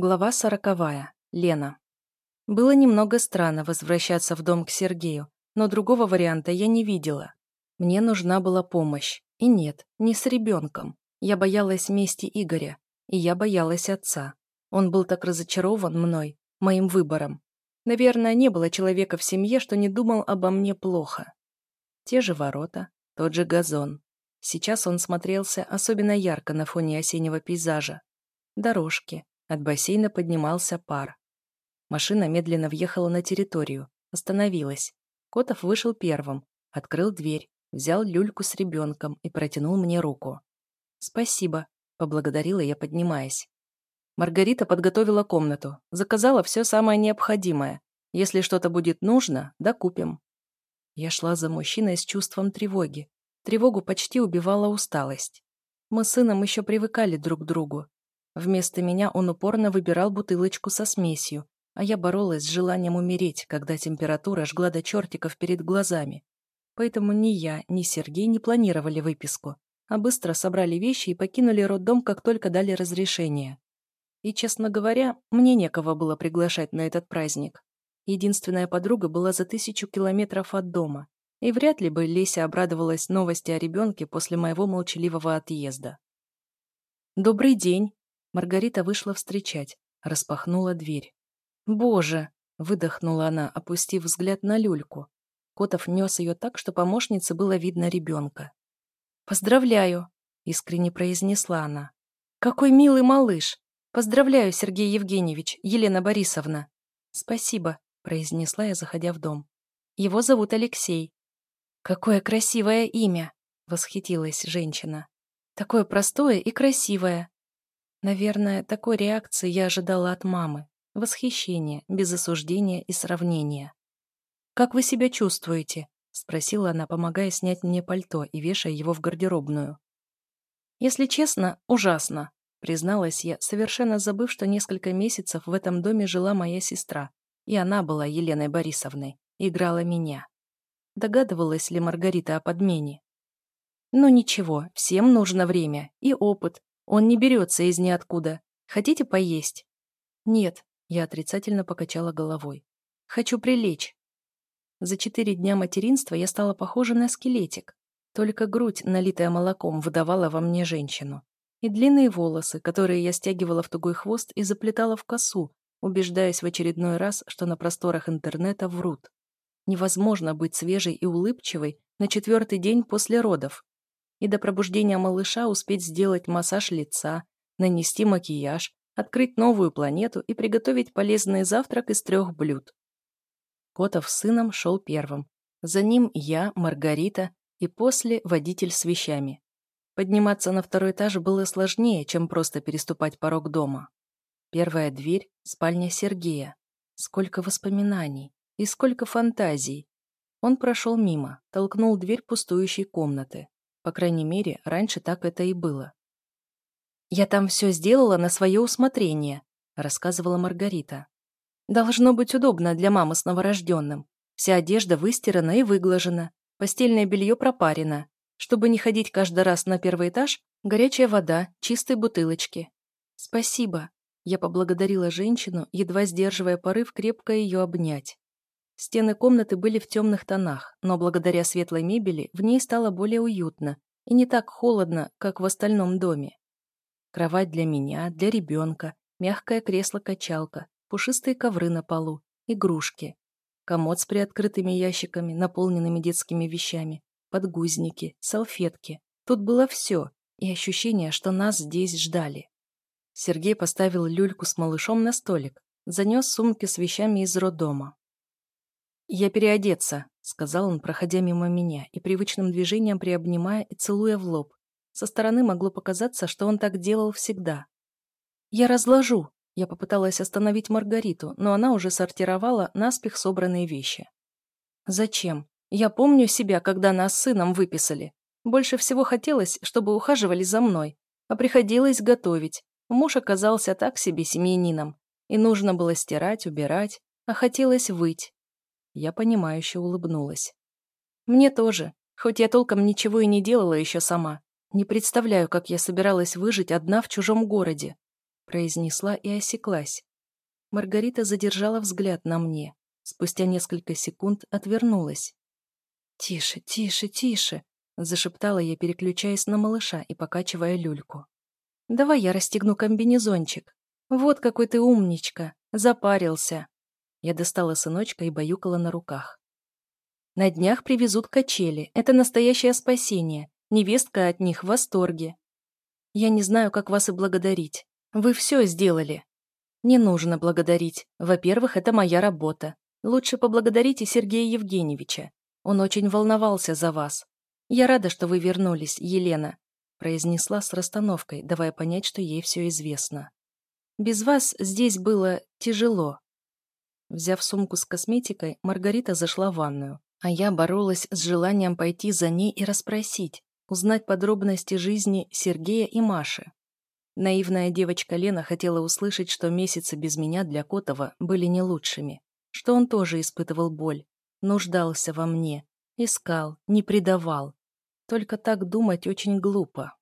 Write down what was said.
Глава сороковая. Лена. Было немного странно возвращаться в дом к Сергею, но другого варианта я не видела. Мне нужна была помощь. И нет, не с ребенком. Я боялась мести Игоря. И я боялась отца. Он был так разочарован мной, моим выбором. Наверное, не было человека в семье, что не думал обо мне плохо. Те же ворота, тот же газон. Сейчас он смотрелся особенно ярко на фоне осеннего пейзажа. Дорожки, от бассейна поднимался пар. Машина медленно въехала на территорию, остановилась. Котов вышел первым, открыл дверь, взял люльку с ребенком и протянул мне руку. «Спасибо», — поблагодарила я, поднимаясь. Маргарита подготовила комнату, заказала все самое необходимое. Если что-то будет нужно, докупим. Я шла за мужчиной с чувством тревоги. Тревогу почти убивала усталость. Мы с сыном еще привыкали друг к другу, Вместо меня он упорно выбирал бутылочку со смесью, а я боролась с желанием умереть, когда температура жгла до чертиков перед глазами. Поэтому ни я, ни Сергей не планировали выписку, а быстро собрали вещи и покинули роддом, как только дали разрешение. И, честно говоря, мне некого было приглашать на этот праздник. Единственная подруга была за тысячу километров от дома, и вряд ли бы Леся обрадовалась новости о ребенке после моего молчаливого отъезда. «Добрый день!» Маргарита вышла встречать, распахнула дверь. «Боже!» — выдохнула она, опустив взгляд на люльку. Котов нес ее так, что помощнице было видно ребенка. «Поздравляю!» — искренне произнесла она. «Какой милый малыш! Поздравляю, Сергей Евгеньевич, Елена Борисовна!» «Спасибо», — произнесла я, заходя в дом. «Его зовут Алексей». «Какое красивое имя!» — восхитилась женщина. «Такое простое и красивое. Наверное, такой реакции я ожидала от мамы. Восхищение, без осуждения и сравнения. «Как вы себя чувствуете?» — спросила она, помогая снять мне пальто и вешая его в гардеробную. «Если честно, ужасно», — призналась я, совершенно забыв, что несколько месяцев в этом доме жила моя сестра, и она была Еленой Борисовной, играла меня. Догадывалась ли Маргарита о подмене? «Ну ничего, всем нужно время и опыт, он не берется из ниоткуда. Хотите поесть? Нет, я отрицательно покачала головой. Хочу прилечь. За четыре дня материнства я стала похожа на скелетик. Только грудь, налитая молоком, выдавала во мне женщину. И длинные волосы, которые я стягивала в тугой хвост и заплетала в косу, убеждаясь в очередной раз, что на просторах интернета врут. Невозможно быть свежей и улыбчивой на четвертый день после родов и до пробуждения малыша успеть сделать массаж лица, нанести макияж, открыть новую планету и приготовить полезный завтрак из трех блюд. Котов с сыном шел первым. За ним я, Маргарита и после водитель с вещами. Подниматься на второй этаж было сложнее, чем просто переступать порог дома. Первая дверь — спальня Сергея. Сколько воспоминаний и сколько фантазий. Он прошел мимо, толкнул дверь пустующей комнаты. По крайней мере, раньше так это и было. «Я там все сделала на свое усмотрение», — рассказывала Маргарита. «Должно быть удобно для мамы с новорожденным. Вся одежда выстирана и выглажена, постельное белье пропарено. Чтобы не ходить каждый раз на первый этаж, горячая вода, чистые бутылочки. Спасибо. Я поблагодарила женщину, едва сдерживая порыв крепко ее обнять. Стены комнаты были в темных тонах, но благодаря светлой мебели в ней стало более уютно и не так холодно, как в остальном доме. Кровать для меня, для ребенка, мягкое кресло-качалка, пушистые ковры на полу, игрушки, комод с приоткрытыми ящиками, наполненными детскими вещами, подгузники, салфетки. Тут было все, и ощущение, что нас здесь ждали. Сергей поставил люльку с малышом на столик, занес сумки с вещами из роддома. «Я переодеться», — сказал он, проходя мимо меня и привычным движением приобнимая и целуя в лоб. Со стороны могло показаться, что он так делал всегда. «Я разложу», — я попыталась остановить Маргариту, но она уже сортировала наспех собранные вещи. «Зачем? Я помню себя, когда нас с сыном выписали. Больше всего хотелось, чтобы ухаживали за мной, а приходилось готовить. Муж оказался так себе семьянином, и нужно было стирать, убирать, а хотелось выть. Я понимающе улыбнулась. Мне тоже, хоть я толком ничего и не делала еще сама. Не представляю, как я собиралась выжить одна в чужом городе. произнесла и осеклась. Маргарита задержала взгляд на мне. Спустя несколько секунд отвернулась. «Тише, тише, тише!» – зашептала я, переключаясь на малыша и покачивая люльку. «Давай я расстегну комбинезончик. Вот какой ты умничка! Запарился!» Я достала сыночка и баюкала на руках. «На днях привезут качели. Это настоящее спасение. Невестка от них в восторге. Я не знаю, как вас и благодарить. Вы все сделали. Не нужно благодарить. Во-первых, это моя работа. Лучше поблагодарите Сергея Евгеньевича. Он очень волновался за вас. Я рада, что вы вернулись, Елена», произнесла с расстановкой, давая понять, что ей все известно. «Без вас здесь было тяжело». Взяв сумку с косметикой, Маргарита зашла в ванную, а я боролась с желанием пойти за ней и расспросить, узнать подробности жизни Сергея и Маши. Наивная девочка Лена хотела услышать, что месяцы без меня для Котова были не лучшими, что он тоже испытывал боль, нуждался во мне, искал, не предавал. Только так думать очень глупо.